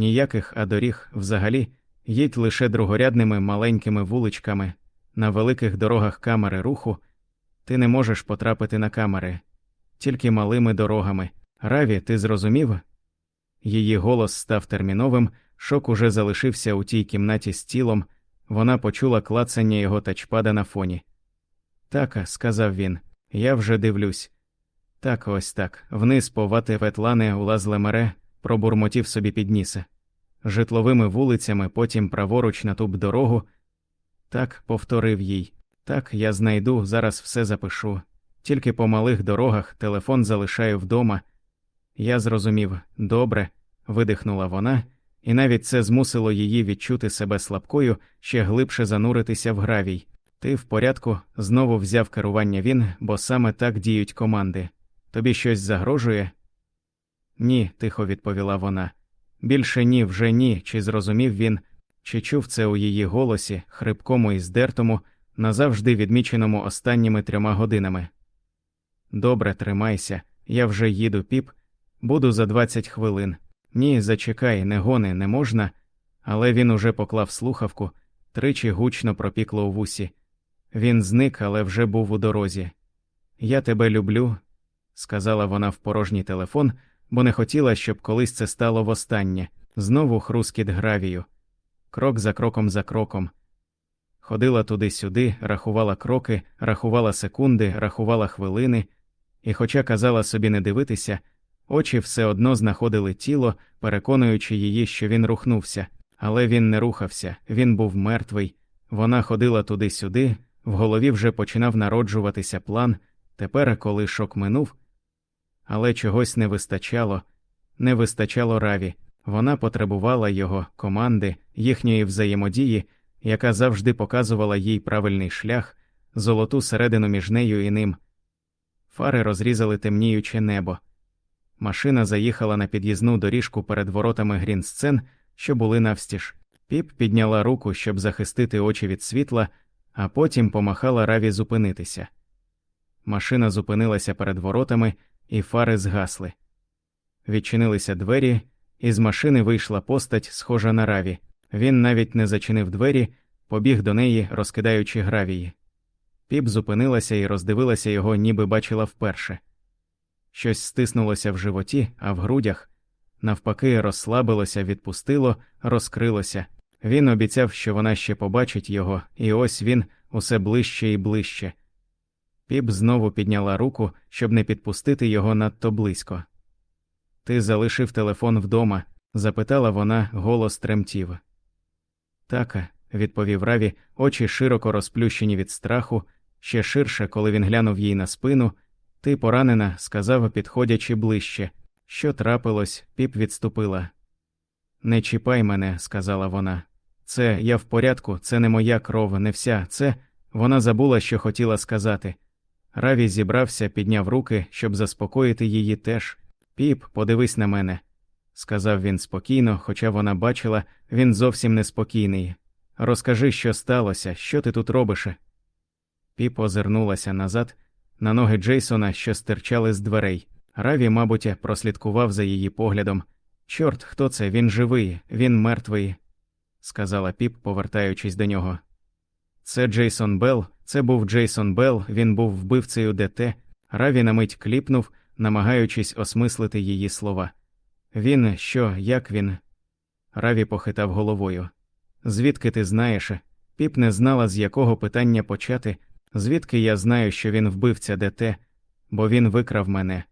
ніяких а доріг взагалі їдь лише другорядними маленькими вуличками, на великих дорогах камери руху, ти не можеш потрапити на камери, тільки малими дорогами. Раві, ти зрозумів? Її голос став терміновим, шок уже залишився у тій кімнаті з тілом, вона почула клацання його тачпада на фоні. Так, сказав він, я вже дивлюсь. Так, ось так, вниз по вати ветлани у Лазлемере пробурмотів собі піднісе. Житловими вулицями, потім праворуч на туб дорогу. Так, повторив їй. Так, я знайду, зараз все запишу. Тільки по малих дорогах телефон залишаю вдома. Я зрозумів, добре, видихнула вона, і навіть це змусило її відчути себе слабкою, ще глибше зануритися в гравій. Ти в порядку знову взяв керування він, бо саме так діють команди. Тобі щось загрожує? Ні, тихо відповіла вона. Більше ні, вже ні, чи зрозумів він, чи чув це у її голосі, хрипкому і здертому, назавжди відміченому останніми трьома годинами. Добре, тримайся, я вже їду, піп, буду за двадцять хвилин. Ні, зачекай, не гони, не можна. Але він уже поклав слухавку, тричі гучно пропікло у вусі. Він зник, але вже був у дорозі. Я тебе люблю, сказала вона в порожній телефон, бо не хотіла, щоб колись це стало востаннє, знову хрускіт гравію, крок за кроком за кроком. Ходила туди-сюди, рахувала кроки, рахувала секунди, рахувала хвилини, і, хоча казала собі не дивитися, очі все одно знаходили тіло, переконуючи її, що він рухнувся, але він не рухався, він був мертвий. Вона ходила туди-сюди, в голові вже починав народжуватися план. Тепер, коли шок минув, але чогось не вистачало, не вистачало раві, вона потребувала його, команди, їхньої взаємодії, яка завжди показувала їй правильний шлях, золоту середину між нею і ним. Фари розрізали темніюче небо. Машина заїхала на під'їзну доріжку перед воротами грінсцен, що були навстіж. Піп підняла руку, щоб захистити очі від світла, а потім помахала раві зупинитися. Машина зупинилася перед воротами, і фари згасли. Відчинилися двері, і з машини вийшла постать, схожа на раві. Він навіть не зачинив двері, побіг до неї, розкидаючи гравії. Піп зупинилася і роздивилася його, ніби бачила вперше. Щось стиснулося в животі, а в грудях, навпаки, розслабилося, відпустило, розкрилося. Він обіцяв, що вона ще побачить його, і ось він усе ближче і ближче. Піп знову підняла руку, щоб не підпустити його надто близько. Ти залишив телефон вдома? запитала вона, голос тремтів. Така, відповів Раві, очі широко розплющені від страху, ще ширше, коли він глянув їй на спину. Ти поранена, сказав, підходячи ближче. Що трапилось, піп відступила. Не чіпай мене, сказала вона. Це я в порядку, це не моя кров, не вся, це. Вона забула, що хотіла сказати. Раві зібрався, підняв руки, щоб заспокоїти її теж. Піп, подивись на мене, сказав він спокійно, хоча вона бачила, він зовсім неспокійний. Розкажи, що сталося, що ти тут робиш. Піп озирнулася назад, на ноги Джейсона, що стирчали з дверей. Раві, мабуть, прослідкував за її поглядом. Чорт, хто це? Він живий, він мертвий, сказала піп, повертаючись до нього. Це Джейсон Белл, це був Джейсон Белл, він був вбивцею ДТ. Раві на мить кліпнув, намагаючись осмислити її слова. Він що, як він? Раві похитав головою. Звідки ти знаєш? Піп не знала, з якого питання почати, звідки я знаю, що він вбивця ДТ, бо він викрав мене.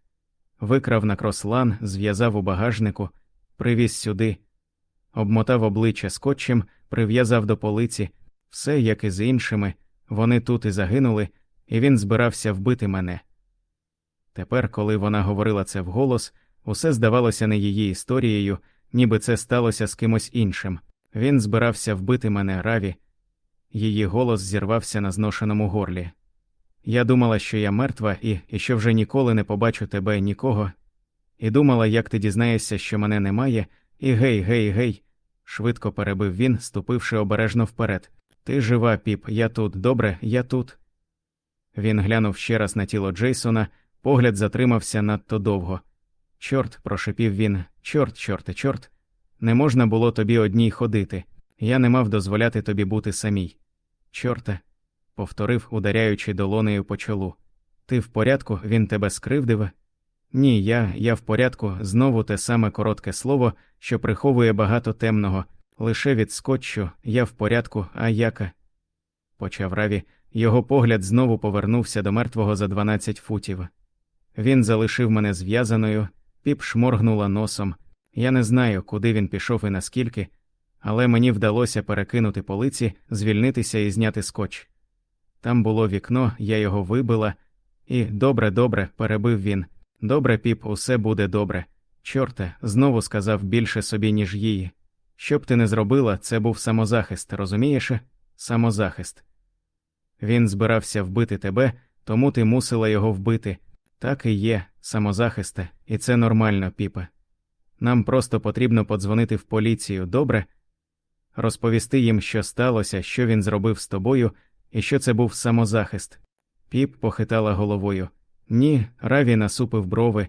Викрав на крослан, зв'язав у багажнику, привіз сюди, обмотав обличчя скотчем, прив'язав до полиці, все як і з іншими, вони тут і загинули, і він збирався вбити мене. Тепер, коли вона говорила це вголос, усе здавалося не її історією, ніби це сталося з кимось іншим. Він збирався вбити мене раві. Її голос зірвався на зношеному горлі. Я думала, що я мертва і, і що вже ніколи не побачу тебе нікого, і думала, як ти дізнаєшся, що мене немає, і гей, гей, гей, швидко перебив він, ступивши обережно вперед. Ти жива, піп, я тут, добре, я тут. Він глянув ще раз на тіло Джейсона, погляд затримався надто довго. Чорт, прошепів він, чорт, чорте, чорт. Не можна було тобі одній ходити, я не мав дозволяти тобі бути самій. Чорте, повторив, ударяючи долонею по чолу. Ти в порядку, він тебе скривдив? Ні, я, я в порядку, знову те саме коротке слово, що приховує багато темного, лише від скотчу, я в порядку, а яка. Почав Раві, його погляд знову повернувся до мертвого за 12 футів. Він залишив мене зв'язаною, піп шморгнула носом. Я не знаю, куди він пішов і наскільки, але мені вдалося перекинути полиці, звільнитися і зняти скотч. Там було вікно, я його вибила, і добре, добре, перебив він. Добре, піп, усе буде добре. Чорте, знову сказав більше собі, ніж її. Що б ти не зробила, це був самозахист, розумієш? Самозахист. Він збирався вбити тебе, тому ти мусила його вбити. Так і є, самозахисте, і це нормально, піпе. Нам просто потрібно подзвонити в поліцію, добре? Розповісти їм, що сталося, що він зробив з тобою, і що це був самозахист. Піп похитала головою. Ні, Раві насупив брови,